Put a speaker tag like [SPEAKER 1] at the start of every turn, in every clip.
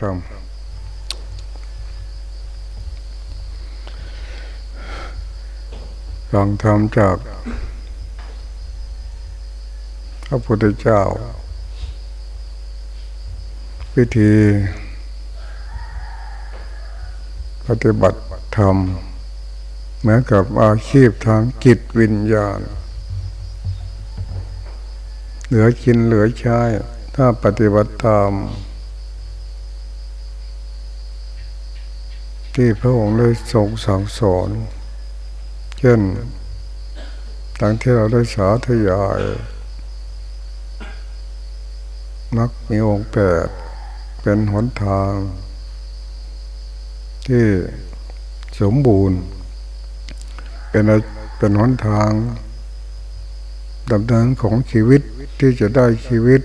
[SPEAKER 1] ธรรมฟังธรรมจากพระพุทธเจ้า วิธีปฏิบัติธรรมเหมือนกับอาชีพทางจิตวิญญาณ เหลือกินเหลือใช้ ถ้าปฏิบัติตาม ที่พระองค์ได้ทรงสั่งสอน เช่นดังที่เราได้สาธยายมักมีองค์แปดเป็นหนทาง ที่สมบูรณ์ เป็นเป็นหนทางดำเนินของชีวิตที่จะได้ชีวิต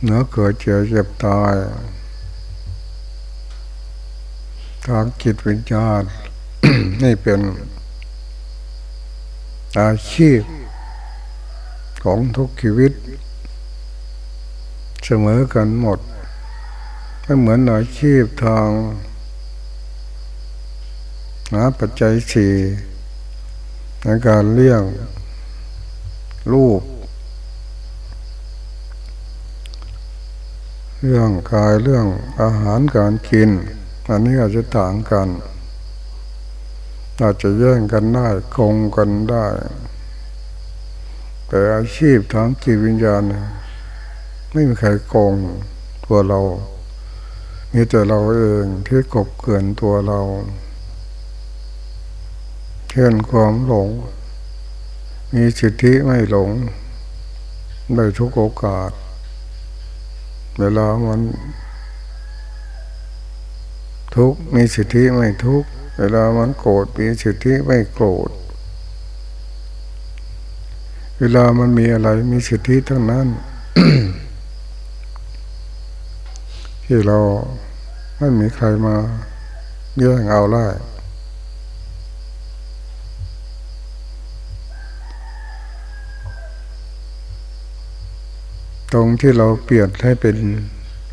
[SPEAKER 1] เหนือเกิดเจ็บเจ็บตาย ทางจิตวิญญาณนี่เป็นอาชีพของทุกชีวิต เสมอกันหมดไม่เหมือนอาชีพทางหาปัจจัยสี่ในการเลี้ยงลูกเรื่องกายเรื่องอาหารการกิน อันนี้อาจจะต่างกัน อาจจะแย่งกันได้คงกันได้ แต่อาชีพทางจิตวิญญาณ ไม่มีใครโกงตัวเรา มีแต่เราเองที่กบเกินตัวเราเช่นความหลง มีสิทธิไม่หลงได้ทุกโอกาส เวลามัน ทุกมีสิทธิไม่ทุกเวลามันโกรธมีสิทธิไม่โกรธ เวลามันมีอะไรมีสิทธิทั้งนั้น ที่เราไม่มีใครมาแย่งเอาได้ตรงที่เราเปลี่ยนให้เป็น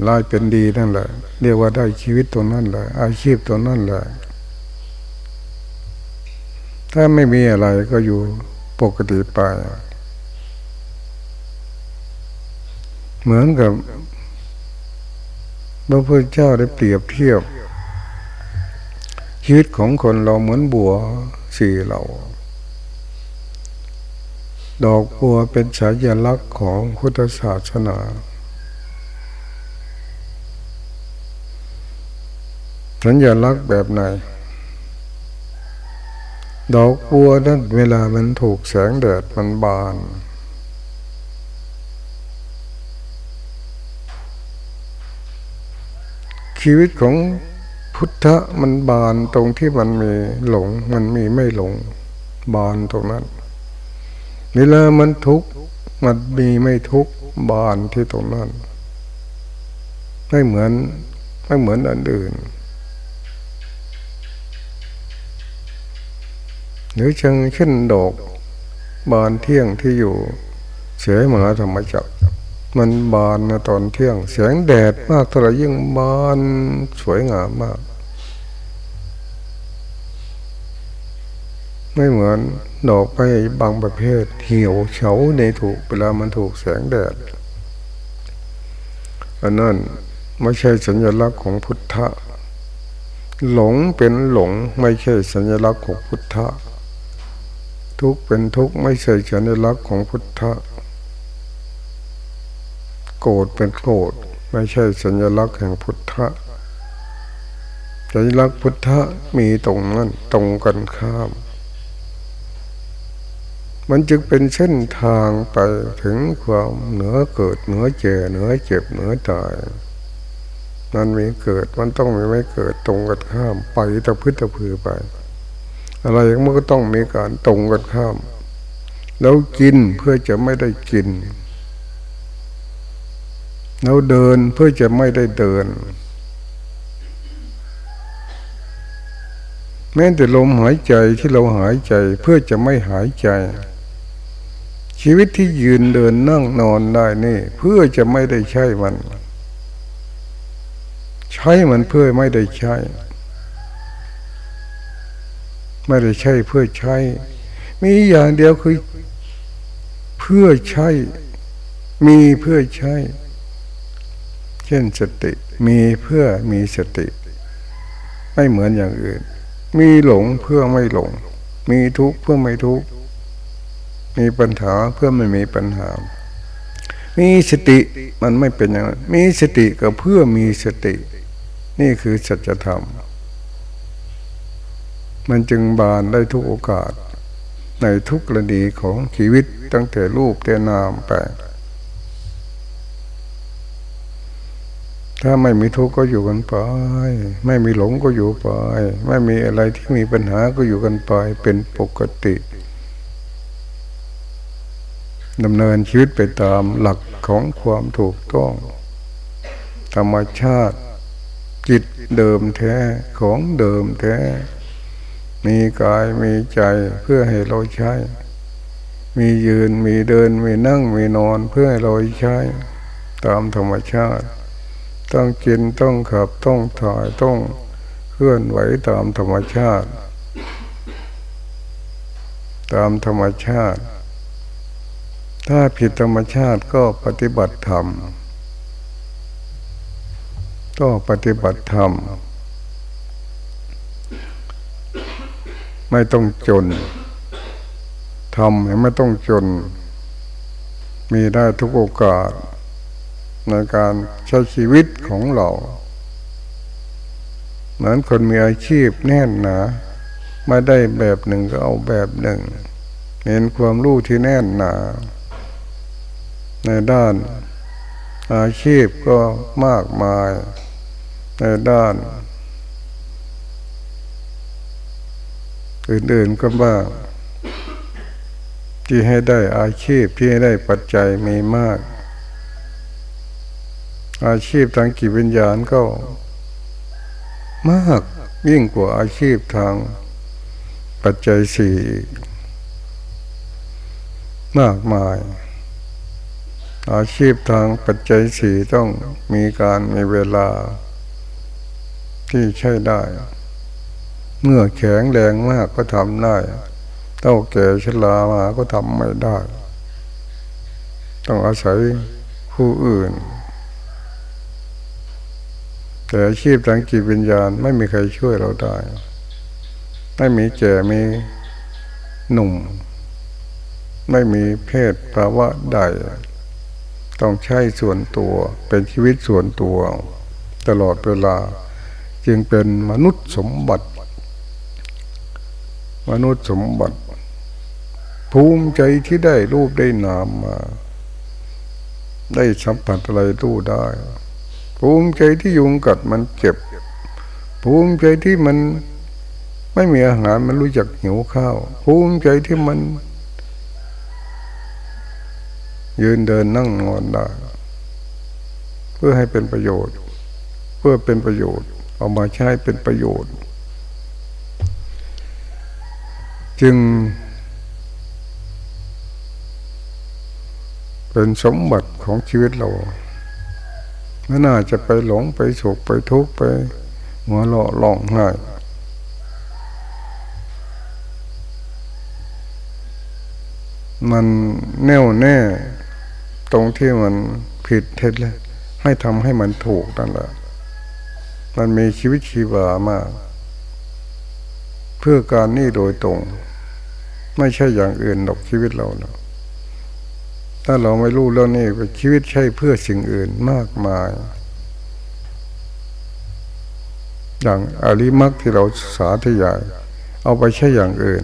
[SPEAKER 1] ลายเป็นดีนั่นแหละ เรียกว่าได้ชีวิตตรงนั้นแหละ อาชีพตรงนั้นแหละ ถ้าไม่มีอะไรก็อยู่ปกติไป เหมือนกับพระพุทธเจ้าได้เปรียบเทียบ ชีวิตของคนเราเหมือนบัวสี่เหล่าดอกบัวเป็นฉายาลักษณ์ของพุทธศาสนา สัญลักษณ์แบบไหน ดอกบัวนั้นเวลามันถูกแสงแดดมันบาน ชีวิตของพุทธะมันบานตรงที่มันมีหลง มันมีไม่หลง บานตรงนั้น เวลามันทุกข์มันมีไม่ทุกข์บานที่ตรงนั้น ไม่เหมือนไม่เหมือนอันอื่น หรือเชิงเช่นดอกบานเที่ยงที่อยู่ เสียมหาธรรมจักรมันบานในตอนเที่ยงเสียงแดดมากเท่าไรยิ่งบานสวยงามมาก ไม่เหมือนดอกไปบางประเภท เหี่ยวเฉาในถูกเวลามันถูกแสงแดดอันนั้นไม่ใช่สัญลักษณ์ของพุทธะหลงเป็นหลงไม่ใช่สัญลักษณ์ของพุทธะ ทุกเป็นทุกไม่ใช่สัญลักษณ์ของพุทธะโกรธเป็นโกรธไม่ใช่สัญลักษณ์แห่งพุทธะสัญลักษณ์พุทธะมีตรงนั้นตรงกันข้าม มันจึงเป็นเส้นทางไปถึงความเหนือเกิดเหนือเจ็บเหนือเจ็บเหนือตายมันมีเกิดมันต้องมีไม่เกิดตรงกันข้ามไปตะพื้นตะพือไป อะไรมันก็ต้องมีการตรงกันข้าม แล้วกินเพื่อจะไม่ได้กินเราเดินเพื่อจะไม่ได้เดิน แม้แต่ลมหายใจที่เราหายใจเพื่อจะไม่หายใจ ชีวิตที่ยืนเดินนั่งนอนได้นี่ เพื่อจะไม่ได้ใช้มัน ใช้มันเพื่อไม่ได้ใช้ ไม่ได้ใช้เพื่อใช้ มีอย่างเดียวคือเพื่อใช้ มีเพื่อใช้ เช่นสติ มีเพื่อมีสติ ไม่เหมือนอย่างอื่น มีหลงเพื่อไม่หลง มีทุกข์เพื่อไม่ทุกข์ มีปัญหาเพื่อไม่มีปัญหา มีสติมันไม่เป็นอย่างนั้น มีสติก็เพื่อมีสติ นี่คือสัจธรรม มันจึงบานได้ทุกโอกาส ในทุกกรณีของชีวิตตั้งแต่รูปแต่นามไป ถ้าไม่มีทุกข์ก็อยู่กันไป ไม่มีหลงก็อยู่ไป ไม่มีอะไรที่มีปัญหาก็อยู่กันไปเป็นปกติดำเนินชีวิตไปตามหลักของความถูกต้อง ธรรมชาติจิตเดิมแท้ของเดิมแท้ มีกายมีใจเพื่อให้เราใช้ มียืนมีเดินมีนั่งมีนอนเพื่อให้เราใช้ ตามธรรมชาติ ต้องกินต้องขับต้องถ่ายต้องเคลื่อนไหวตามธรรมชาติ ตามธรรมชาติ ถ้าผิดธรรมชาติก็ปฏิบัติธรรมก็ปฏิบัติธรรม ไม่ต้องจนทำไม่ต้องจน มีได้ทุกโอกาส ในการใช้ชีวิตของเราเหมือนคนมีอาชีพแน่นหนาไม่ได้แบบหนึ่งก็เอาแบบหนึ่ง เห็นความรู้ที่แน่นหนาในด้านอาชีพก็มากมาย ในด้าน อื่นๆก็บ้างที่ให้ได้อาชีพที่ให้ได้ปัจจัยมีมาก อาชีพทางกิจวิญญาณก็มากยิ่งกว่าอาชีพทางปัจจัยสี่มากมาย อาชีพทางปัจจัยสี่ต้องมีการมีเวลาที่ใช้ได้ เมื่อแข็งแรงมากก็ทำได้เต้าแก่ชรามาก็ทำไม่ได้ ต้องอาศัยผู้อื่น แต่อาชีพทางจิตวิญญาณไม่มีใครช่วยเราได้ ไม่มีแก่มีหนุ่ม ไม่มีเพศภาวะใด ต้องใช้ส่วนตัวเป็นชีวิตส่วนตัว ตลอดเวลาจึงเป็นมนุษย์สมบัติ มนุษย์สมบัติ ภูมิใจที่ได้รูปได้นามมา ได้สัมผัสอะไรรู้ได้ ภูมิใจที่ยุงกัดมันเจ็บ ภูมิใจที่มันไม่มีอาหารมันรู้จักหิวข้าว ภูมิใจที่มัน ยืนเดินนั่งนอนได้เพื่อให้เป็นประโยชน์ เพื่อเป็นประโยชน์ เอามาใช้เป็นประโยชน์ จึง เป็นสมบัติของชีวิตเราไม่น่าจะไปหลงไปสุขไปทุกข์ไปหัวเราะร้องไห้มันแน่วแน่ ตรงที่มันผิดเท็จเลยให้ทำให้มันถูกนั่นแหละ มันมีชีวิตชีวามาก เพื่อการนี่โดยตรง ไม่ใช่อย่างอื่นหรอกชีวิตเราเนาะถ้าเราไม่รู้เรื่องนี้ชีวิตใช่เพื่อสิ่งอื่นมากมาย อย่างอริมักที่เราสาธยาย เอาไปใช้อย่างอื่น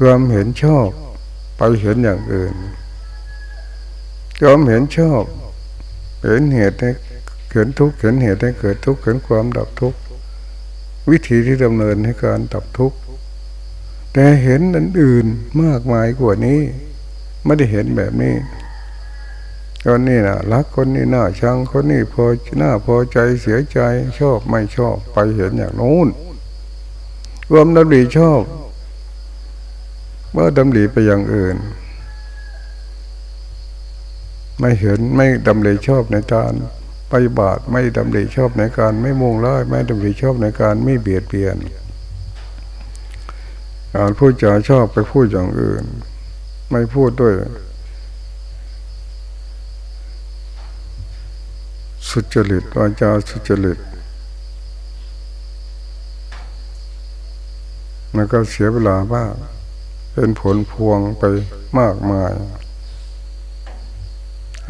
[SPEAKER 1] ความเห็นชอบไปเห็นอย่างอื่นความเห็นชอบ เห็นเหตุให้เห็นทุกข์เห็นเหตุให้เกิดทุกข์เห็นความดับทุกข์วิธีที่ดำเนินให้การดับทุกข์ แต่เห็นอันอื่นมากมายกว่านี้ ไม่ได้เห็นแบบนี้คนนี้นะรักคนนี้น่าชังคนนี้พอหน้าพอใจเสียใจชอบไม่ชอบไปเห็นอย่างโน้นรวมดำริชอบเมื่อดำริไปอย่างอื่น ไม่เห็นไม่ดำริชอบในการปไปบาทไม่ดำริชอบในการไม่มุ่งร้ายไม่ดำริชอบในการไม่เบียดเบียน การพูดจาชอบไปพูดอย่างอื่น ไม่พูดด้วย สุจริตวาจาสุจริตมันก็เสียเวลามาก เป็นผลพวงไปมากมาย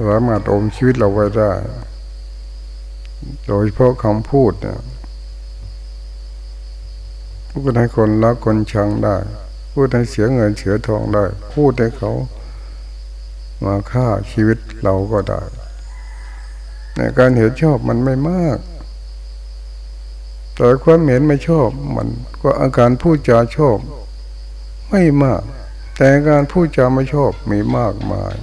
[SPEAKER 1] สามารถอมชีวิตเราไว้ได้ โดยเฉพาะคำพูดเนี่ย พูดให้คนรักคนชังได้ พูดให้เสียเงินเสียทองได้ พูดให้เขา มาฆ่าชีวิตเราก็ได้ในการเห็นชอบมันไม่มาก แต่ความเห็นไม่ชอบมันก็อาการพูดจาชอบ ไม่มาก แต่การพูดจาไม่ชอบมีมากมาย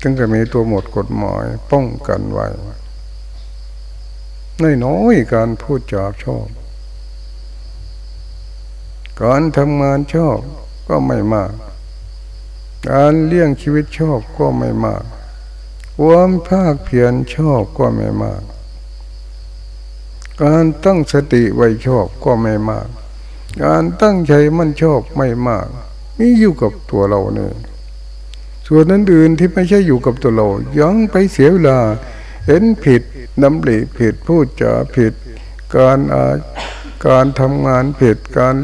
[SPEAKER 1] จึงจะมีตัวหมดกฎหมายป้องกันไว้น้อยๆการพูดจาชอบ การทำงานชอบก็ไม่มาก การเลี้ยงชีวิตชอบก็ไม่มากความภาคเพียรชอบก็ไม่มาก การตั้งสติไว้ชอบก็ไม่มาก การตั้งใจมันชอบไม่มาก นี่อยู่กับตัวเราเนี่ยส่วนนั้นอื่นที่ไม่ใช่อยู่กับตัวเรายังไปเสียเวลา เห็นผิดนำหลีผิดพูดจาผิด การการทำงานผิดการ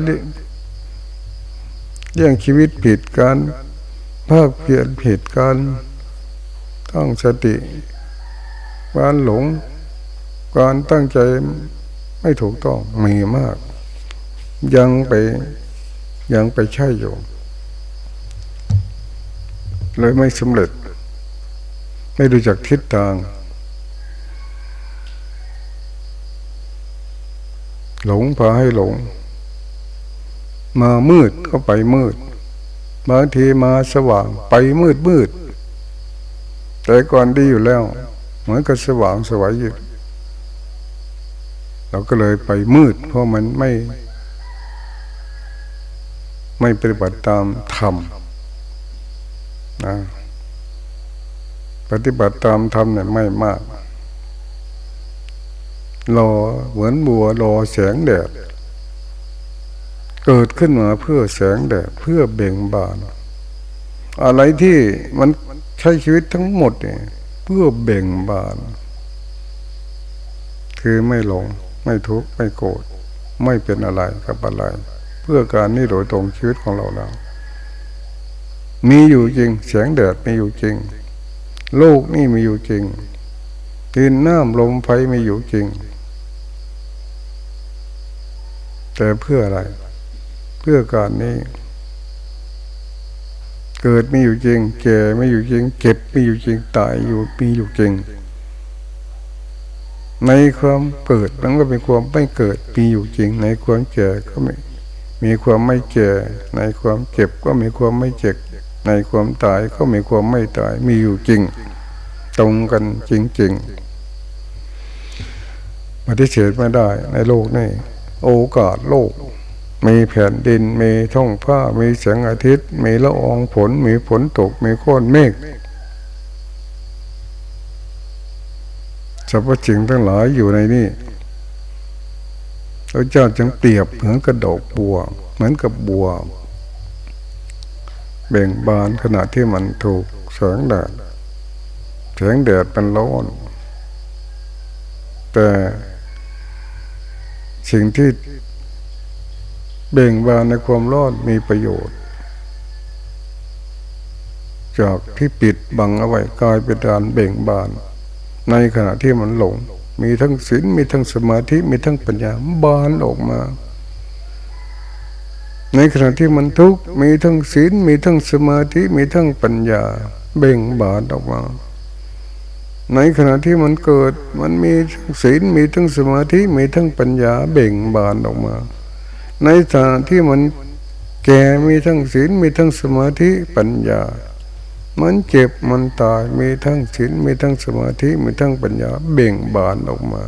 [SPEAKER 1] เลี้ยงชีวิตผิดการภาคเพียรผิดการตั้งสติการหลง การตั้งใจไม่ถูกต้องมีมาก ยังไปยังไปใช่อยู่เลยไม่สำเร็จ ไม่ดูจากทิศทาง หลงพาให้หลง มามืดก็ไปมืด บางทีมาสว่างไปมืดมืด แต่ก่อนดีอยู่แล้ว เหมือนกับสว่างสวยอยู่เราก็เลยไปมืด เพราะมันไม่ ไม่ปฏิบัติตามธรรมนะปฏิบัติตามธรรมเนี่ยไม่มากรอเหมือนบัวรอแสงแดด เกิดขึ้นมาเพื่อแสงแดดเพื่อเบ่งบาน อะไรที่มันใช้ชีวิตทั้งหมดเนี่ยเพื่อเบ่งบาน คือไม่หลง ไม่ทุกข์ไม่โกรธไม่เป็นอะไรกับอะไร เพื่อการนี่โดยตรงชีวิตของเราแล้ว มีอยู่จริงแสงแดดมีอยู่จริง โลกนี่มีอยู่จริงดินน้ำลมไฟมีอยู่จริง แต่เพื่ออะไร เพื่อการนี้ เกิดไมีอยู่จริงแก่ไม่อยู่จริงเก็บไมีอยู่จริงตายอยู่มีอยู่จริง ในความเกิดมันก็เป็นความไม่เกิดมีอยู่จริง ในความแก่ก็มีมีความไม่แก่ในความเจ็บก็มีความไม่เจ็บในความตายก็มีความไม่ตายมีอยู่จริง ตรงกันจริงๆปฏิเสธไม่ได้ในโลกนี้โอกาสโลก มีแผ่นดิน มีท้องฟ้า มีแสงอาทิตย์ มีละอองฝน มีฝนตก มีก้อนเมฆสรรพสิ่งทั้งหลายอยู่ในนี้พระเจ้าจึงเปรียบเหมือนกระดกบัว เหมือนกับบัวเบ่งบานขณะที่มันถูกแสงแดดแสงแดดเป็นร้อนแต่สิ่งที่ เบ่งบานในความรอนมีประโยชน์ จากที่ปิดบังเอาไว้กลายเป็นการเบ่งบาน ในขณะที่มันหลง มีทั้งศีลมีทั้งสมาธิมีทั้งปัญญาบานออกมา ในขณะที่มันทุกข์มีทั้งศีลมีทั้งสมาธิมีทั้งปัญญา เบ่งบานออกมาในขณะที่มันเกิดมันมีศีลมีทั้งสมาธิมีทั้งปัญญาเบ่งบานออกมา ในขณะที่มันแก่มีทั้งศีลมีทั้งสมาธิปัญญา มันเจ็บมันตายมีทั้งศีลมีทั้งสมาธิมีทั้งปัญญาเบ่งบานออกมา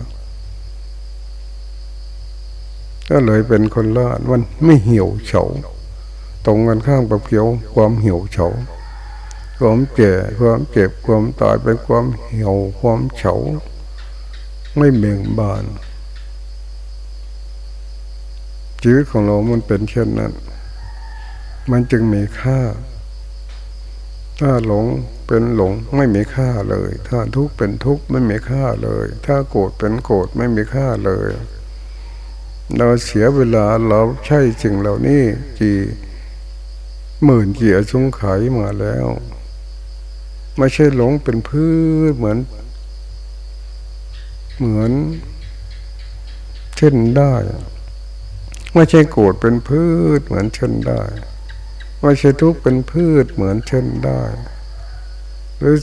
[SPEAKER 1] ก็เลยเป็นคนละมันไม่เหี่ยวเฉาตรงกันข้ามกับเกี่ยวความเหี่ยวเฉาความเจ็บความเจ็บความตายเป็นความเหี่ยวความเฉาไม่เบ่งบาน ชีวิตของเรามันเป็นเช่นนั้น มันจึงมีค่า ถ้าหลงเป็นหลงไม่มีค่าเลย ถ้าทุกข์เป็นทุกข์ไม่มีค่าเลย ถ้าโกรธเป็นโกรธไม่มีค่าเลย เราเสียเวลาเราใช่สิ่งเหล่านี้กี่หมื่นกี่อสงไขยมาแล้ว ไม่ใช่หลงเป็นพืชเหมือน เหมือน เช่นได้ ไม่ใช่โกรธเป็นพืชเหมือนเช่นได้ ไม่ใช่ทุกข์เป็นพืชเหมือนเช่นได้ หรือ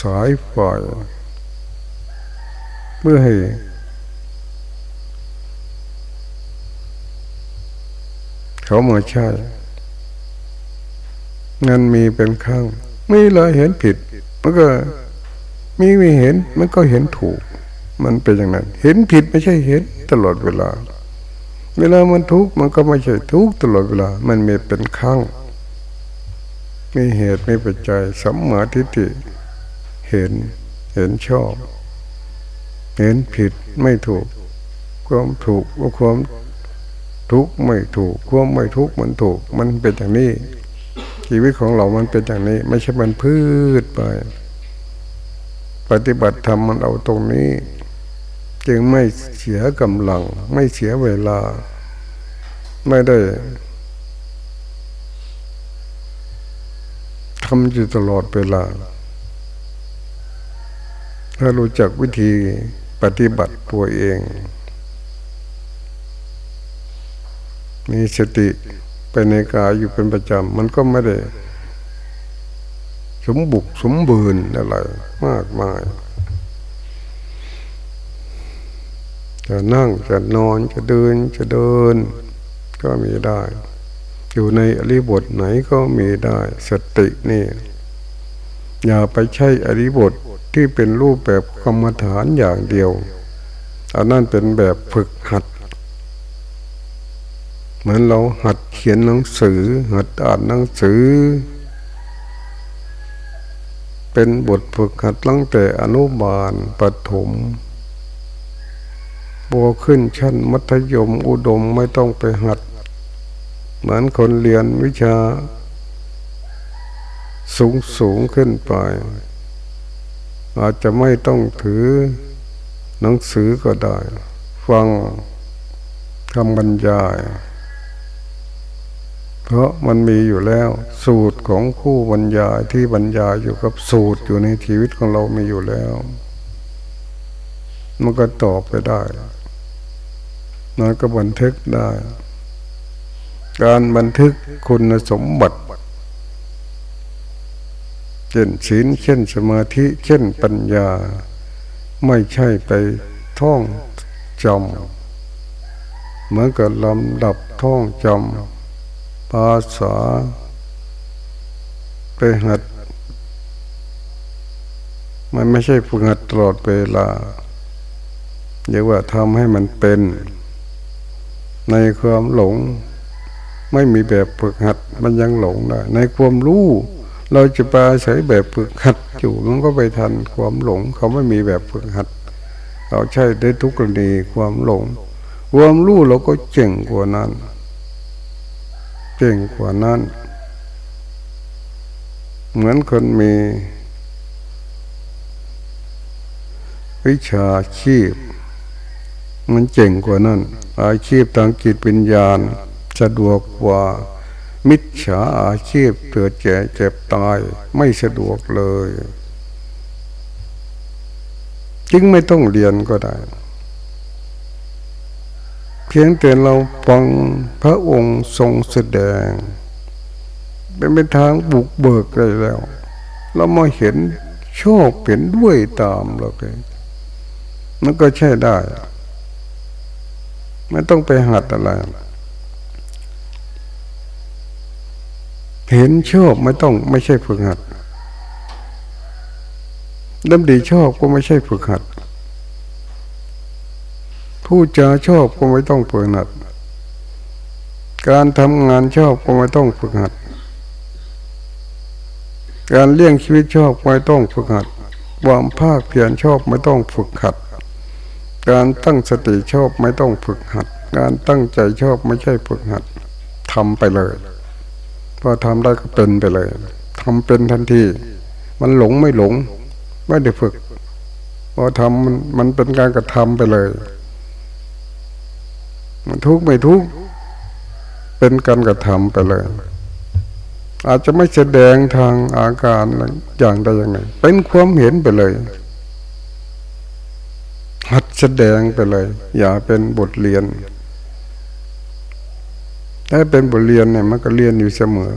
[SPEAKER 1] สายไฟเมื่อให้เขามาใช่เงินมีเป็นข้างไม่เลยเห็นผิด มันก็มีไม่เห็น มันก็เห็นถูก มันเป็นอย่างนั้น เห็นผิดไม่ใช่เห็นตลอดเวลา เวลามันทุกข์มันก็ไม่ใช่ทุกข์ตลอดเวลา มันมีเป็นข้างมีเหตุมีปัจจัยสัมมาทิฏฐิเห็นเห็นชอบ เห็นผิดไม่ถูก ความถูกความทุกข์ไม่ถูก ความไม่ทุกข์มันถูก มันเป็นอย่างนี้ ชีวิตของเรามันเป็นอย่างนี้ ไม่ใช่มันพืชไป ปฏิบัติธรรมมันเอาตรงนี้ จึงไม่เสียกำลัง ไม่เสียเวลา ไม่ได้ทำอยู่ตลอดเวลา ถ้ารู้จักวิธีปฏิบัติตัวเอง มีสติไปในกายอยู่เป็นประจำ มันก็ไม่ได้ สมบุกสมบูรณ์อะไรมากมาย จะนั่งจะนอนจะเดินจะเดิน ก็มีได้ อยู่ในอริบทไหนก็มีได้สตินี่ อย่าไปใช้อริบทที่เป็นรูปแบบกรรมฐานอย่างเดียวอันนั้นเป็นแบบฝึกหัด เหมือนเราหัดเขียนหนังสือ หัดอ่านหนังสือ เป็นบทฝึกหัดตั้งแต่อนุบาลปฐม บัวขึ้นชั้นมัธยมอุดมไม่ต้องไปหัด เหมือนคนเรียนวิชา สูงสูงขึ้นไป อาจจะไม่ต้องถือหนังสือก็ได้ ฟังคำบรรยาย เพราะมันมีอยู่แล้ว สูตรของคู่บรรยายที่บรรยายอยู่กับสูตรอยู่ในชีวิตของเรามีอยู่แล้ว มันก็ตอบไปได้ มันก็บันทึกได้ การบันทึกคุณสมบัติเช่นศีลเช่นสมาธิเช่นปัญญา ไม่ใช่ไปท่องจำเหมือนกับลำดับท่องจำภาษา ไปหัด มันไม่ใช่ฝึกหัดตลอดเวลาเรียกว่าทำให้มันเป็น ในความหลง ไม่มีแบบฝึกหัด มันยังหลงได้ในความรู้ เราจะไปอาศัยแบบฝึกหัดอยู่มันก็ไปทันความหลง เขาไม่มีแบบฝึกหัด เราใช้ได้ทุกกรณีความหลง ความรู้เราก็เจ๋งกว่านั้นเจ๋งกว่านั้น เหมือนคนมีวิชาชีพ มันเจ๋งกว่านั้น อาชีพทางจิตวิญญาณ สะดวกกว่า มิจฉาอาชีพเกิดแก่เจ็บตายไม่สะดวกเลย จึงไม่ต้องเรียนก็ได้ เพียงแต่เราฟังพระองค์ทรงแสดง เป็นไปทางบุกเบิกเลยแล้ว เรามาเห็นโชคเปลี่ยนด้วยตามเราไปมันก็ใช่ได้ ไม่ต้องไปหัดอะไร เห็นชอบไม่ต้องไม่ใช่ฝึกหัดดำดีชอบก็ไม่ใช่ฝึกหัด ผู้จาชอบก็ไม่ต้องฝึกหัด การทำงานชอบก็ไม่ต้องฝึกหัด การเลี้ยงชีวิตชอบไม่ต้องฝึกหัด ความภาคเพียรชอบไม่ต้องฝึกหัด การตั้งสติชอบไม่ต้องฝึกหัด การตั้งใจชอบไม่ใช่ฝึกหัดทำไปเลยพอทำได้ก็เป็นไปเลยทำเป็นทันที มันหลงไม่หลง ไม่ได้ฝึกพอทำมันมันเป็นการกระทำไปเลย มันทุกข์ไม่ทุกข์เป็นการกระทำไปเลย อาจจะไม่แสดงทางอาการอย่างใดอย่างหนึ่งเป็นความเห็นไปเลย หัดแสดงไปเลย อย่าเป็นบทเรียน ถ้าเป็นบทเรียนเนี่ยมันก็เรียนอยู่เสมอ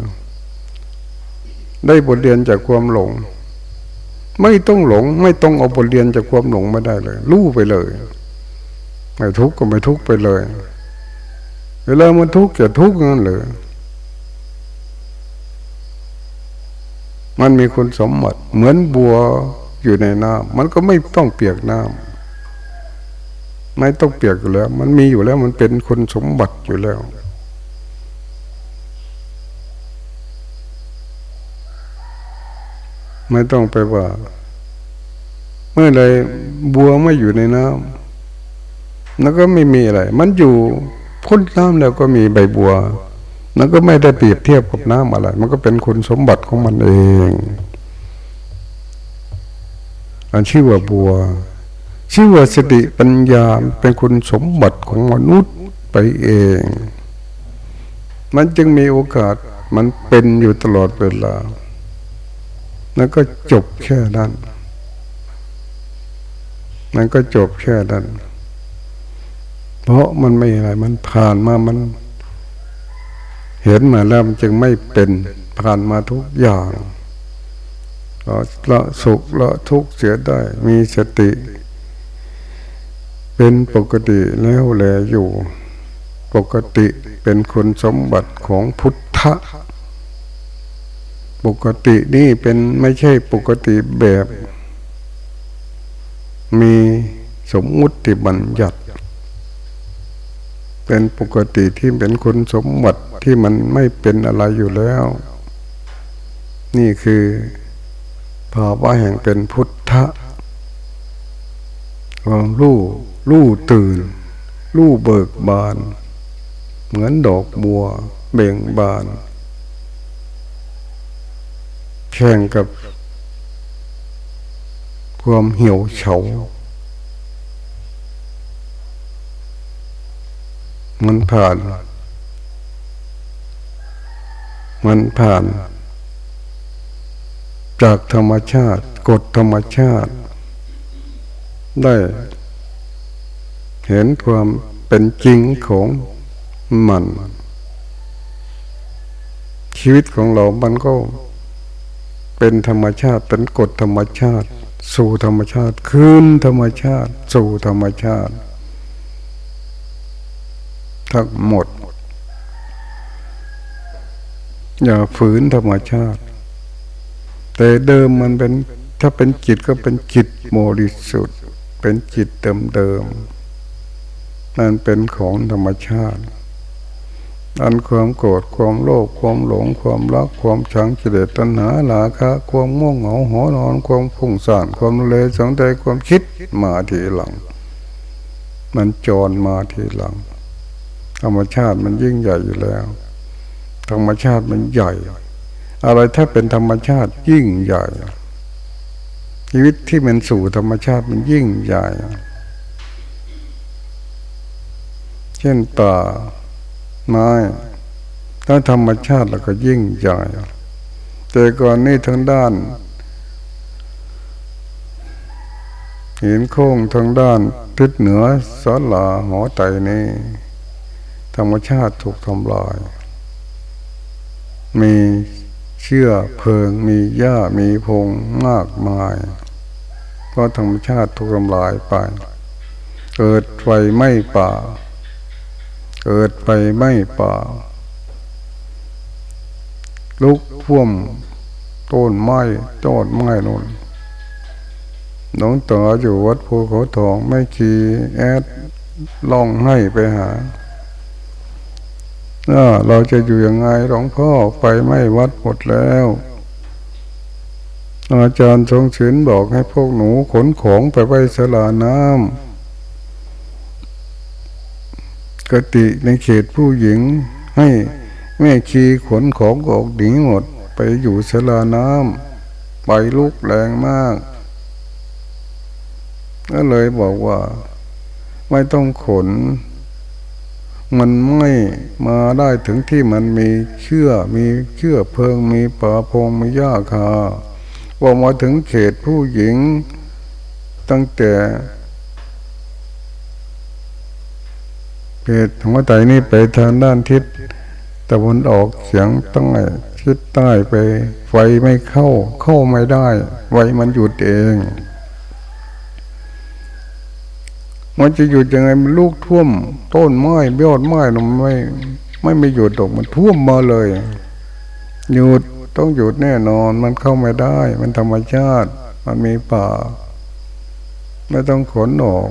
[SPEAKER 1] ได้บทเรียนจากความหลง ไม่ต้องหลง ไม่ต้องเอาบทเรียนจากความหลงมาได้เลย รู้ไปเลยไม่ทุกข์ก็ไม่ทุกข์ไปเลย เวลามันทุกข์จะทุกข์นั่นเลยมันมีคุณสมบัติเหมือนบัวอยู่ในน้ำมันก็ไม่ต้องเปียกน้ำ ไม่ต้องเปียกอยู่แล้ว มันมีอยู่แล้วมันเป็นคุณสมบัติอยู่แล้ว ไม่ต้องไปว่า เมื่อไรบัวไม่อยู่ในน้ำแล้วก็ไม่มีอะไร มันอยู่พ้นน้ำแล้วก็มีใบบัวแล้วก็ไม่ได้เปรียบเทียบกับน้ำอะไร มันก็เป็นคุณสมบัติของมันเองอันชื่อว่าบัว ชื่อว่าสติปัญญาเป็นคุณสมบัติของมนุษย์ไปเอง มันจึงมีโอกาสมันเป็นอยู่ตลอดเวลา แล้วก็จบแค่นั้น มันก็จบแค่นั้น เพราะมันไม่อะไร มันผ่านมามัน เห็นมาแล้วมันจึงไม่เป็นผ่านมาทุกอย่างละสุขละทุกข์เสียได้ มีสติ เป็นปกติแล้วแลอยู่ ปกติเป็นคุณสมบัติของพุทธะปกตินี่เป็นไม่ใช่ปกติแบบ มีสมมุติบัญญัติ เป็นปกติที่เป็นคนสมบัติที่มันไม่เป็นอะไรอยู่แล้ว นี่คือภาวะแห่งเป็นพุทธะ ความรู้รู้ตื่น รู้เบิกบาน เหมือนดอกบัวเบ่งบาน แข่งกับ ความเหี่ยวเฉา มันผ่าน มันผ่าน จากธรรมชาติ กฎธรรมชาติ ได้เห็นความเป็นจริงของมัน ชีวิตของเรา มันก็เป็นธรรมชาติเป็นกฎธรรมชาติ สู่ธรรมชาติ คืนธรรมชาติ สู่ธรรมชาติ ทั้งหมด อย่าฝืนธรรมชาติ แต่เดิมมันเป็นถ้าเป็นจิตก็เป็นจิตโมริสุทธิ เป็นจิตเดิมเดิมนั่นเป็นของธรรมชาติอันความโกรธความโลภความหลงความรักความชังกิเลสตัณหาหลาคะความง่วงเหงาหอนอนความพุ่งสานความเลยสงใจความคิดมาทีหลัง มันจรมาทีหลัง ธรรมชาติมันยิ่งใหญ่อยู่แล้ว ธรรมชาติมันใหญ่ อะไรถ้าเป็นธรรมชาติยิ่งใหญ่ ชีวิตที่มันสู่ธรรมชาติมันยิ่งใหญ่ เช่นป่าไม้ถ้าธรรมชาติแล้วก็ยิ่งใหญ่แต่ก่อนนี้ทางด้านหินโค้งทางด้านทิศเหนือสาลาหอไตนี่ธรรมชาติถูกทำลาย มี เชื่อเพิงมีหญ้ามีพงมากมายเพราะธรรมชาติถูกทำลายไป เกิดไฟไม้ป่า เกิดไปไม่ป่า ลุกพ่วมต้นไม้ต้นไม้นนน้องต่ออยู่วัดภูเขาทองไม่ขี่แอดล่องให้ไปหา เราจะอยู่ยังไงหลวงพ่อไฟไม่วัดหมดแล้ว อาจารย์ทรงศิลบอกให้พวกหนูขนของไปไว้สลาน้ำกติในเขตผู้หญิง ให้แม่ชีขนของออกหนีหมด ไปอยู่สลาน้ำไปลุกแรงมากก็เลยบอกว่า ไม่ต้องขน มันไม่มาได้ถึงที่มันมีเชื่อมีเชื่อเพิงมีป่าพงมีหญ้าคาว่ามาถึงเขตผู้หญิงตั้งแต่เขตหัวใจนี่ไปทางด้านทิศตะวันออกเสียงใต้ทิศใต้ไป ไฟไม่เข้าเข้าไม่ได้ ไฟมันหยุดเอง มันจะหยุดยังไงมันลูกท่วม ต้นไม้ยอดไม้มันไม่ไม่ไม่หยุดตกมันท่วมมาเลยหยุดต้องหยุดแน่นอน มันเข้าไม่ได้ มันธรรมชาติ มันมีป่า ไม่ต้องขนออก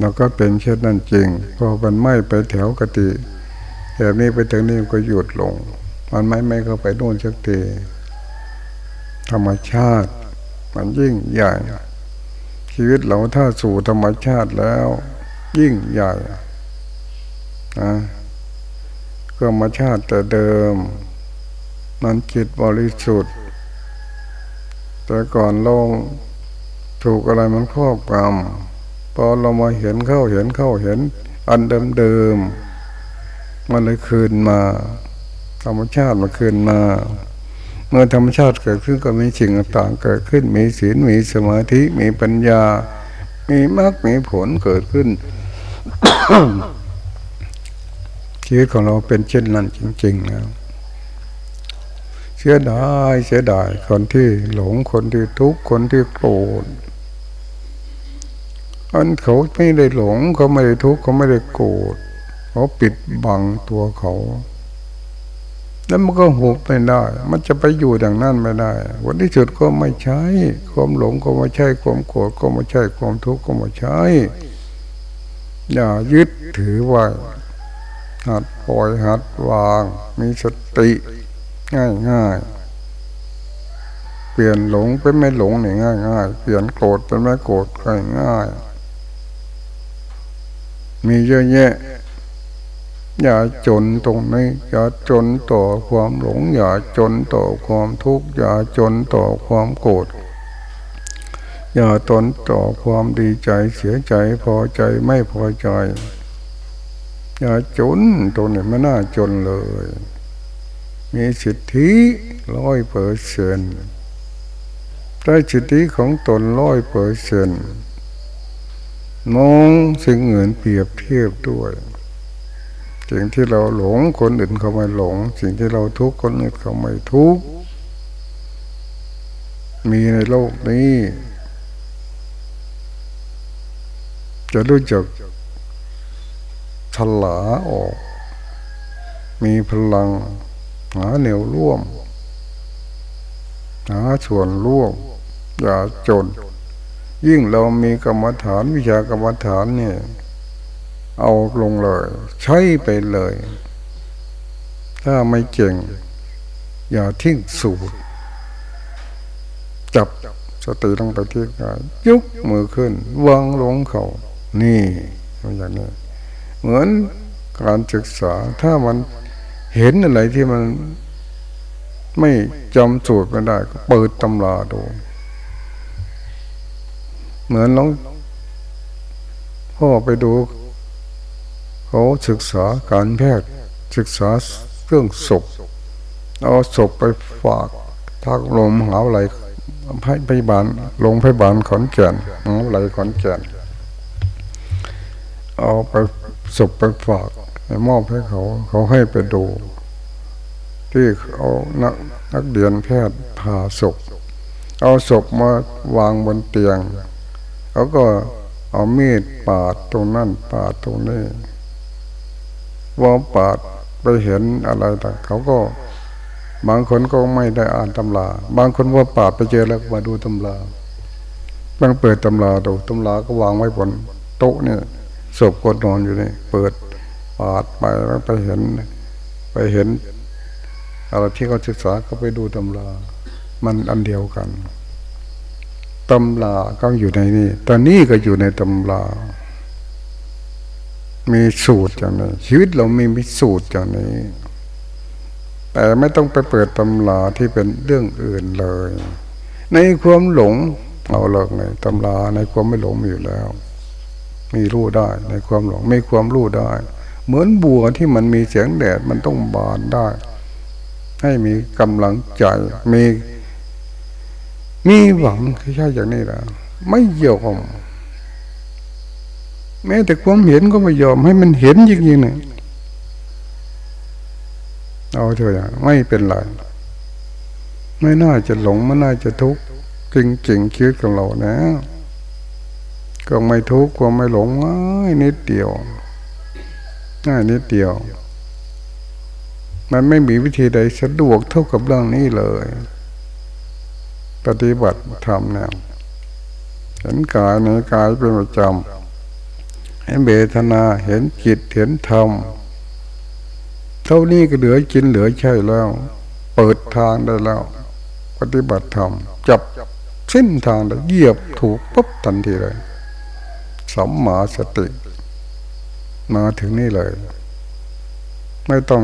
[SPEAKER 1] เราก็เป็นเช่นนั้นจริง พอมันไม่ไปแถวกติแบบนี้ไปถึงนี้ก็หยุดลง มันไม่ไม่เข้าไปโน่นสักทีธรรมชาติ มันยิ่งใหญ่ ชีวิตเราถ้าสู่ธรรมชาติแล้ว ยิ่งใหญ่นะธรรมชาติแต่เดิม มันจิตบริสุทธิ์ แต่ก่อนเราถูกอะไรมันครอบกรรมพอเรามาเห็นเข้าเห็นเข้าเห็น อันเดิมเดิมมันเลยคืนมา ธรรมชาติมาคืนมา เมื่อธรรมชาติเกิดขึ้นก็มีสิ่งต่างเกิดขึ้น มีศีลมีสมาธิมีปัญญา มีมรรคมีผลเกิดขึ้นชีวิตของเราเป็นเช่นนั้นจริงๆนะเสียดายเสียดายคนที่หลงคนที่ทุกข์คนที่โกรธอันเขาไม่ได้หลงเขาไม่ได้ทุกข์เขาไม่ได้โกรธเขาปิดบังตัวเขา แล้วมันก็หุบไม่ได้ มันจะไปอยู่ดังนั้นไม่ได้ วันที่สุดก็ไม่ใช่ ความหลงก็ไม่ใช่ ความโกรธก็ไม่ใช่ ความทุกข์ก็ไม่ใช่ อย่ายึดถือไว้หัดปล่อยหัดวาง มีสติ ง่ายง่ายเปลี่ยนหลงเป็นไม่หลงนี่ง่ายง่ายเปลี่ยนโกรธเป็นไม่โกรธง่ายง่ายมีเยอะแยะ อย่าจนตรงนี้ อย่าจนต่อความหลง อย่าจนต่อความทุกข์ อย่าจนต่อความโกรธ อย่าจนต่อความดีใจเสียใจพอใจไม่พอใจ อย่าจนตรงนี้ไม่น่าจนเลย มีสิทธิร้อยเปอร์เซนได้สิทธิของตนร้อยเปอร์เซนต์มองสิ่งอื่นเปรียบเทียบด้วย สิ่งที่เราหลงคนอื่นเขาไม่หลง สิ่งที่เราทุกข์คนอื่นเขาไม่ทุกข์มีในโลกนี้ จะรู้จักฉลาออก มีพลังหาแนวร่วมหาส่วนร่วมอย่าจน ยิ่งเรามีกรรมฐานวิชากรรมฐานเนี่ย เอาลงเลย ใช้ไปเลย ถ้าไม่เก่ง อย่าทิ้งสูตร จับสติลงไปที่กายยกมือขึ้น วางลงเขานี่อย่างนี้ เหมือนการศึกษาถ้ามันเห็นอะไรที่มันไม่จำสูตรไม่ได้ก็เปิดตำราดู เหมือนน้องพ่อไปดู เขาศึกษาการแพทย์ศึกษาเรื่องศพเอาศพไปฝากทักลมหาอะไรพยาบาลลงพยาบาลขอนแก่นหาอะไรขอนแก่นเอาไปศพไปฝากมอบให้เขา เขาให้ไปดู ที่เอานักนักเรียนแพทย์ผ่าศพ เอาศพมาวางบนเตียงเขาก็เอามีดปาดตรงนั่นปาดตรงนี้ ว่าปาดไปเห็นอะไรต่างเขาก็บางคนก็ไม่ได้อ่านตำรา บางคนว่าปาดไปเจอแล้วมาดูตำราบางเปิดตำราดูตำราก็วางไว้บนโต๊ะเนี่ยศพคนนอนอยู่นี่เปิดปาดไปแล้วไปเห็น ไปเห็นอะไรที่เขาศึกษาก็ไปดูตำรา มันอันเดียวกันตำราก็อยู่ในนี้ตอนนี้ก็อยู่ในตำรา มีสูตรอย่างนี้ชีวิตเรามีมีสูตรอย่างนี้ แต่ไม่ต้องไปเปิดตำราที่เป็นเรื่องอื่นเลย ในความหลงเอาเลิกไงตำราในความไม่หลงมีอยู่แล้ว มีรู้ได้ในความหลงมีความรู้ได้ เหมือนบัวที่มันมีเสียงแดดมันต้องบานได้ ให้มีกำลังใจมีมีหวังแค่อย่างนี้แหละไม่ยอม แม้แต่ความเห็นก็ไม่ยอมให้มันเห็นจริงๆเนี่ยเอาเถอะไม่เป็นไรไม่น่าจะหลงไม่น่าจะทุกข์จริงๆคิดของเรานะ ก็ไม่ทุกข์ก็ไม่หลงง่ายนิดเดียวง่ายนิดเดียว มันไม่มีวิธีใดสะดวกเท่ากับเรื่องนี้เลย ปฏิบัติธรรมเนี่ยเห็นกายในกายเป็นประจำ เห็นเบทนาเห็นจิตเห็นธรรมเท่านี้ก็เหลือกินเหลือใช่แล้ว เปิดทางได้แล้ว ปฏิบัติธรรมจับเส้นทางได้เหยียบถูกปุ๊บทันทีเลยสัมมาสติ มาถึงนี่เลย ไม่ต้อง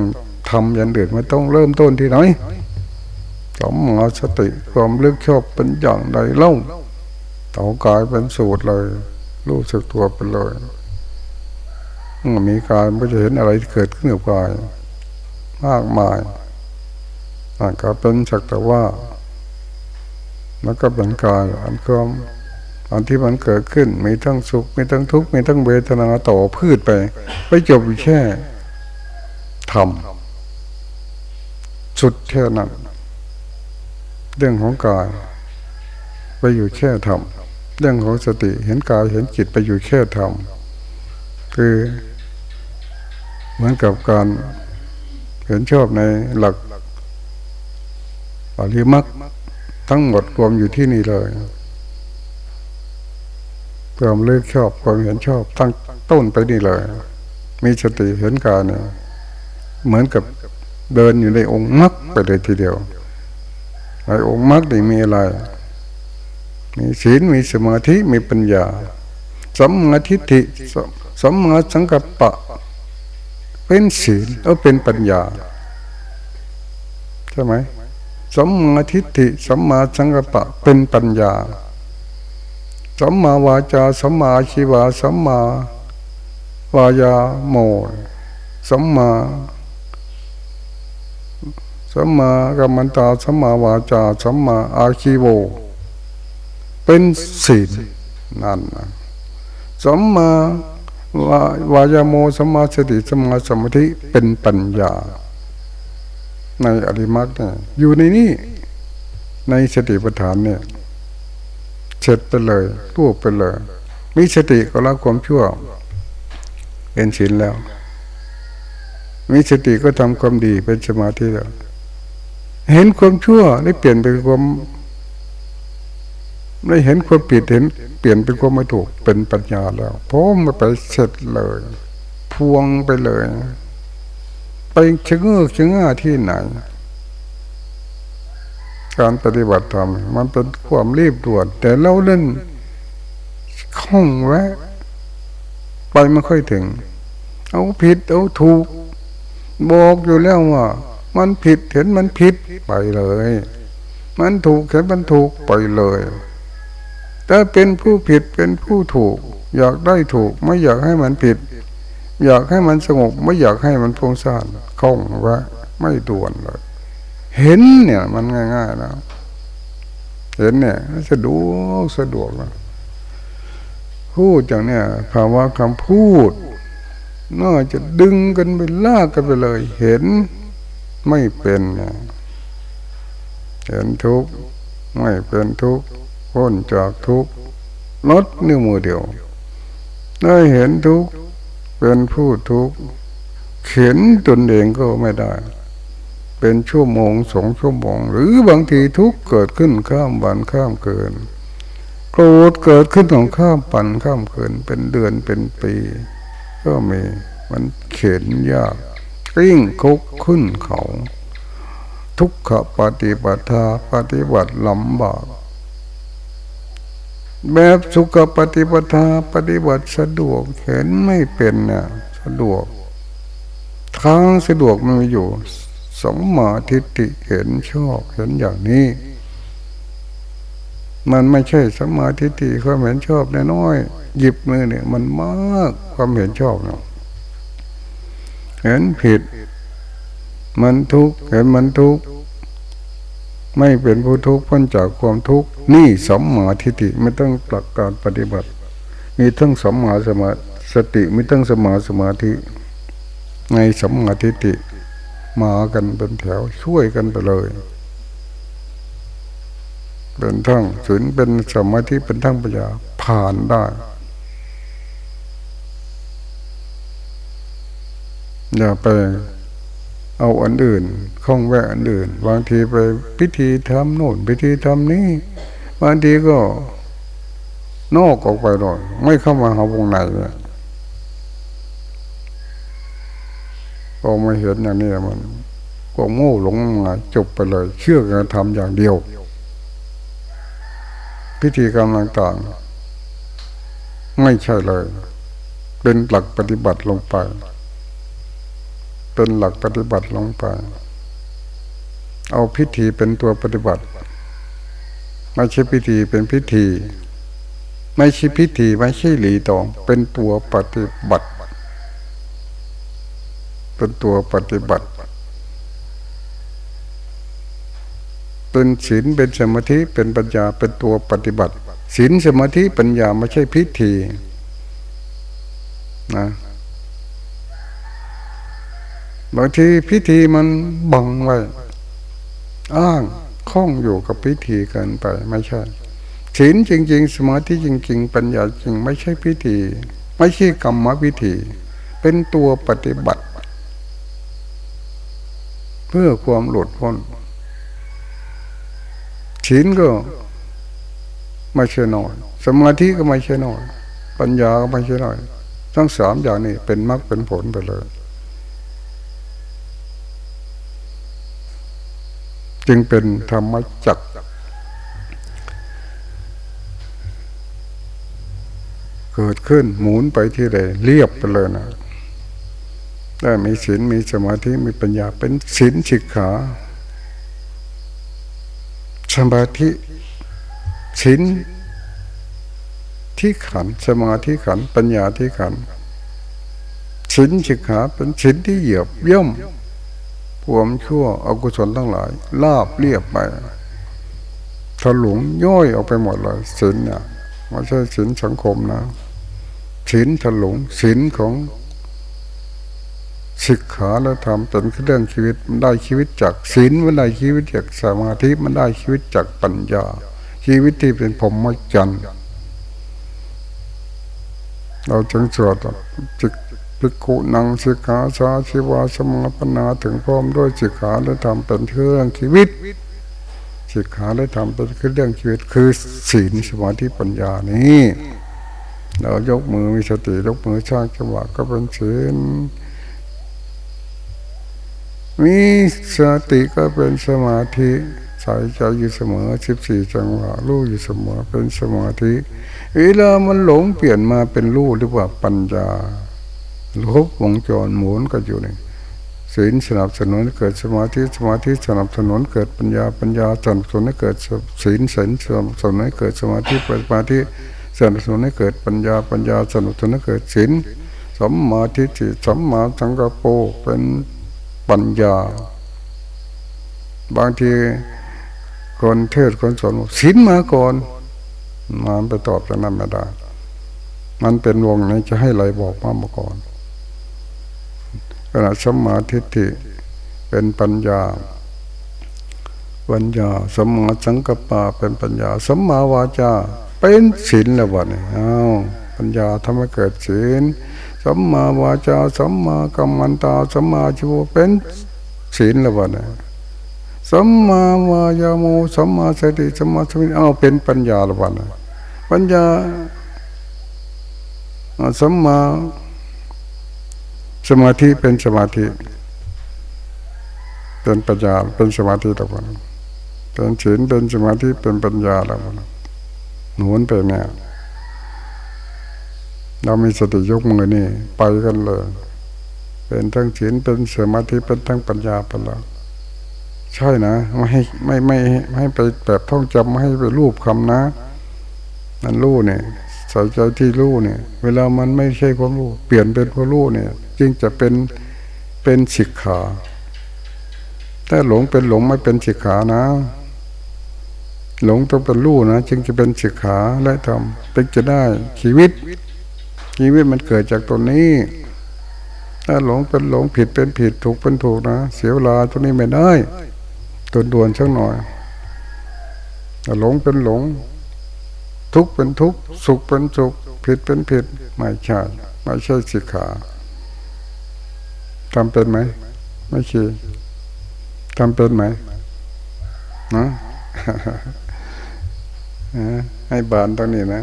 [SPEAKER 1] ทำยันเดือดไม่ต้องเริ่มต้นที่ไหนสัมมาสติความเลึกชอบเป็นอย่างใดเล่าต่อกายเป็นสูตรเลย รู้สึกตัวไปเลย มีกายก็จะเห็นอะไรเกิดขึ้นกับกายมากมายอันก็เป็นสักแต่ว่าแล้วก็เป็นกายอันก็อันที่มันเกิดขึ้น มีทั้งสุข มีทั้งทุกข์ มีทั้งเวทนาต่อพืชไป ไปจบแค่ทำสุดแค่นั้น เรื่องของกาย ไปอยู่แค่ธรรมเรื่องของสติเห็นกายเห็นจิตไปอยู่แค่ธรรมคือ มือนกับการเห็นชอบในหลักอริมักทั้งหมดรวมอยู่ที่นี่เลยความเลือกชอบความเห็นชอบตั้งต้นไปนี่เลย มีสติเห็นกายเนี่ยเหมือนกับเดินอยู่ในองค์มรรคไปเลยทีเดียวในองค์มรรคนี่มีอะไร มีศีลมีสมาธิมีปัญญาสัมมาทิฏฐิสัมมาสังกัปปะ เป็นศีลเออเป็นปัญญา ใช่ไหมสัมมาทิฏฐิสัมมาสังกัปปะเป็นปัญญาสัมมาวาจาสัมมาชีวาสัมมาวายาโมสัมมาสัมมากรรมันตาสัมมาวาจาสัมมาอาชีโว เป็นศีลนั่นนะสัมมา วาวายโมสมาสติสมาสมาธิเป็นปัญญา ในอริมักเนี่ยอยู่ในนี้ในสติปัฏฐานเนี่ยเสร็จไปเลยรูปไปเลย มีสติก็ละความชั่วเป็นศีลแล้ว มีสติก็ทำความดีเป็นสมาธิแล้ว เห็นความชั่วได้เปลี่ยนเป็นความ ได้เห็นความผิดเห็น เปลี่ยนเป็นความไม่ถูกเป็นปัญญาแล้วพร้อมไปเสร็จเลย พวงไปเลย ไปชะเง้อชะง่าที่ไหน การปฏิบัติธรรมมันเป็นความรีบด่วน แต่เราเล่นคล่องแวะไปไม่ค่อยถึง เอาผิดเอาถูก บอกอยู่แล้วว่า มันผิดเห็นมันผิดไปเลย มันถูกเห็นมันถูกไปเลย ถ้าเป็นผู้ผิดเป็นผู้ถูก อยากได้ถูกไม่อยากให้มันผิด อยากให้มันสงบไม่อยากให้มันพงซ่านคล่องวะไม่ด่วนเลย เห็นเนี่ยมันง่ายๆนะเห็นเนี่ยสะดวกสะดวกนะพูดอย่างเนี้ยภาวะคำพูดน่าจะดึงกันไปลากกันไปเลย เห็นไม่เป็นเห็นทุกข์ไม่เป็นทุกข์ พ้นจากทุกข์ลดนิ้วมือเดียว ได้เห็นทุกข์เป็นผู้ทุกข์เข็นตนเองก็ไม่ได้ เป็นชั่วโมงสองชั่วโมง หรือบางทีทุกข์เกิดขึ้นข้ามวันข้ามเกินโกรธเกิดขึ้นของข้ามปันข้ามเกินเป็นเดือนเป็นปี ก็มีมันเข็นยากกิ้งคุกขึ้นเขา ทุกขปฏิบัติปฏิบัติลำบาก แบบสุขปฏิปทาปฏิบัติสะดวกเห็นไม่เป็นน่ะสะดวกทางสะดวกมันอยู่สมมาทิฏฐิเห็นชอบเห็นอย่างนี้ มันไม่ใช่สมาธิฏฐิความเห็นชอบน้อยหยิบมือเนี่ย มันมากความเห็นชอบเนาะเห็นผิด มันทุกข์เห็นมันทุกข์ ไม่เป็นผู้ทุกข์พ้นจากความทุกข์นี่สมมาทิฏฐิไม่ต้องหลักการปฏิบัติ มีทั้งสมมาสมาสติมีทั้งสมาสมาธิ ในสมมาทิฏฐิมากันเป็นแถวช่วยกันไปเลย เป็นทั้งศีลเป็นสมาธิเป็นทั้งปัญญาผ่านได้อย่าไป เอาอันอื่นข้องแวะอันอื่น บางทีไปพิธีทำโน่นพิธีทำนี้บางทีก็นอกออกไปหน่อยไม่เข้ามาหาวงในเนี่ยพอมาเห็นอย่างนี้มันก็โง่หลงมาจบไปเลย เชื่อการทำอย่างเดียว พิธีกรรมต่างๆ ไม่ใช่เลย เป็นหลักปฏิบัติลงไป เป็นหลักปฏิบัติลงไป เอาพิธีเป็นตัวปฏิบัติ ไม่ใช่พิธีเป็นพิธี ไม่ใช่พิธีไม่ใช่หลีตอง เป็นตัวปฏิบัติ เป็นตัวปฏิบัติ เป็นศีลเป็นสมาธิเป็นปัญญาเป็นตัวปฏิบัติศีลสมาธิปัญญาไม่ใช่พิธีนะ บางทีพิธีมันบังไว้ อ้างคล้องอยู่กับพิธีเกินไปไม่ใช่ศีลจริง ๆ สมาธิจริง ๆ ปัญญาจริง ไม่ใช่พิธี ไม่ใช่กรรมวิธี เป็นตัวปฏิบัติ เพื่อความหลุดพ้นศีลก็ไม่ใช่น้อยสมาธิก็ไม่ใช่น้อยปัญญาก็ไม่ใช่น้อยทั้งสามอย่างนี้เป็นมรรคเป็นผลไปเลย จึงเป็นธรรมจักรเกิดขึ้นหมุนไปที่ใดเรียบไปเลยนะได้มีศีลมีสมาธิมีปัญญาเป็นศีลสิกขาสมาธิศีลที่ขันสมาธิขันปัญญาที่ขันศีลสิกขาเป็นศีลที่เหยียบย่อม ควมชั่วอกุศลทั้งหลาย ลาบเรียบไปถลุงย่อยออกไปหมดเลยศีลเนี่ยไม่ใช่ศีลสังคมนะศีลถลุงศีลของศิกขาและธรรมเป็นเรื่องชีวิตมันได้ชีวิตจากศีลมันได้ชีวิตจากสมาธิมันได้ชีวิตจากปัญญา ชีวิตที่เป็นผมมจันเราจึงสวดจิต ภิกขุนังสิกขาสาชิวาสมาปนาถึงพร้อมด้วยสิกขาและทำเป็นเครื่องชีวิตสิกขาและทำเป็นเครื่องชีวิตคือศีลสมาธิปัญญานี้เรายกมือมีสติยกมือช่างจังหวะก็เป็นศีลมีสติก็เป็นสมาธิใส่ใจอยู่เสมอสิบสี่จังหวะรู้อยู่เสมอเป็นสมาธิเวลามันหลงเปลี่ยนมาเป็นรู้หรือว่าปัญญา ลบวงจรหมุนก็อยู่นี่ศีลสนับสนุนเกิดสมาธิสมาธิสนับสนุนเกิดปัญญาปัญญาสนับสนุนให้เกิดศีลศีลสนับสนุนให้เกิดสมาธิสมาธิสนับสนุนให้เกิดปัญญาปัญญาสนับสนุนให้เกิดศีลสัมมาทิฏฐิสัมมาสังกัปโปเป็นปัญญา บางทีคนเทศคนสอนศีลมาก่อนมันไปตอบจากนั้นไม่ได้มันเป็นวงนี้จะให้ไรบอกมามาก่อน ขณะสมาธิิเป็นปัญญา ปัญญาสมาสังกปะเป็นปัญญาสมาวาจา เป็นศีลแล้ววะเนี่ยอ้าวปัญญาทำให้เกิดศีลสัมมาวาจาสัมมากัมมันตาสัมมาชิวเป็นศีลแล้ววะเนี่ยสัมมาวายาโมสัมมาสติสัมมาสมิเอาเป็นปัญญาละวันปัญญาสัมมา สมาธิเป็นสมาธิ เป็นปัญญาเป็นสมาธิตะวันเป็นศีลเป็นสมาธิเป็นปัญญาแล้วหนุนไปเนี่ยเรามีสติยกมือนี่ไปกันเลย เป็นทั้งศีลเป็นสมาธิเป็นทั้งปัญญาไปแล้วใช่นะไม่ไม่ไม่ไม่ให้ไปแบบท่องจำไม่ให้ไปรูปคำนะนั่นรู้เนี่ยใส่ใจที่รู้เนี่ย เวลามันไม่ใช่ความรู้เปลี่ยนเป็นความรู้เนี่ย จึงจะเป็นเป็นสิกขาถ้าหลงเป็นหลงไม่เป็นสิกขานะ หลงต้องเป็นรู้นะ จึงจะเป็นสิกขาและทำเป็นจะได้ชีวิต ชีวิตมันเกิดจากตัวนี้ ถ้าหลงเป็นหลงผิดเป็นผิดถูกเป็นถูกนะ เสียเวลาตัวนี้ไม่ได้ตัวด่วนสักหน่อยหลงเป็นหลง ทุกเป็นทุกสุขเป็นสุขผิดเป็นผิดไม่ใช่ไม่ใช่สิกขา ทำเป็นไหม ไม่ใช่ทำเป็นไหมนะให้บานตรงนี้นะ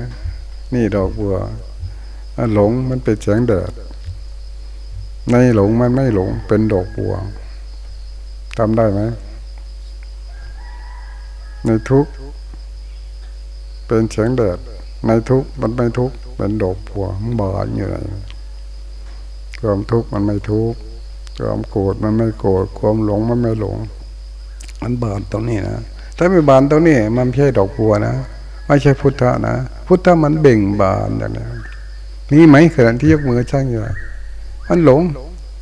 [SPEAKER 1] นี่ดอกบัวหลงมันเป็นแสงแดดในหลงมันไม่หลงเป็นดอกบัวทำได้ไหม ในทุกเป็นแสงแดดในทุกมันไม่ทุกเป็นดอกบัวมันบานอยู่เลยความทุกข์มันไม่ทุกข์ ความโกรธมันไม่โกรธความหลงมันไม่หลง มันบานตรงนี้นะถ้าไม่บานตรงนี้ มันไม่ใช่ดอกบัวนะไม่ใช่พุทธะนะพุทธะมันเบ่งบานอย่างนี้นี่ไหมขณะที่ยกมือช่างอยู่มันหลง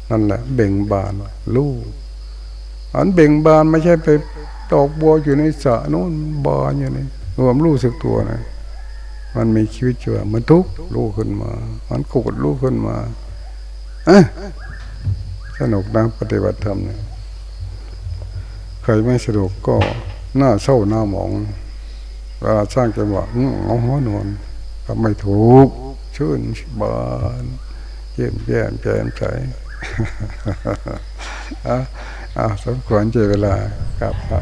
[SPEAKER 1] นั่นแหละ เบ่งบานรู้อันเบ่งบานไม่ใช่ไปดอกบัวอยู่ในสระนู้นบานอยู่นี่รวมรู้สึกตัวนะมันมีชีวิตชีวามันทุกข์รู้ขึ้นมา มันโกรธรู้ขึ้นมาเอ๊ะ สนุกนะปฏิบัติธรรมเนี่ยใครไม่สะดวกก็หน้าเศร้าหน้าหมองเวลาสร้างจังหวะงอหัวนอนก็ไม่ถูกชื่นบานเยี่ยมแย้มแจ่มใสอะอะสมควรเจอเวลากับพระ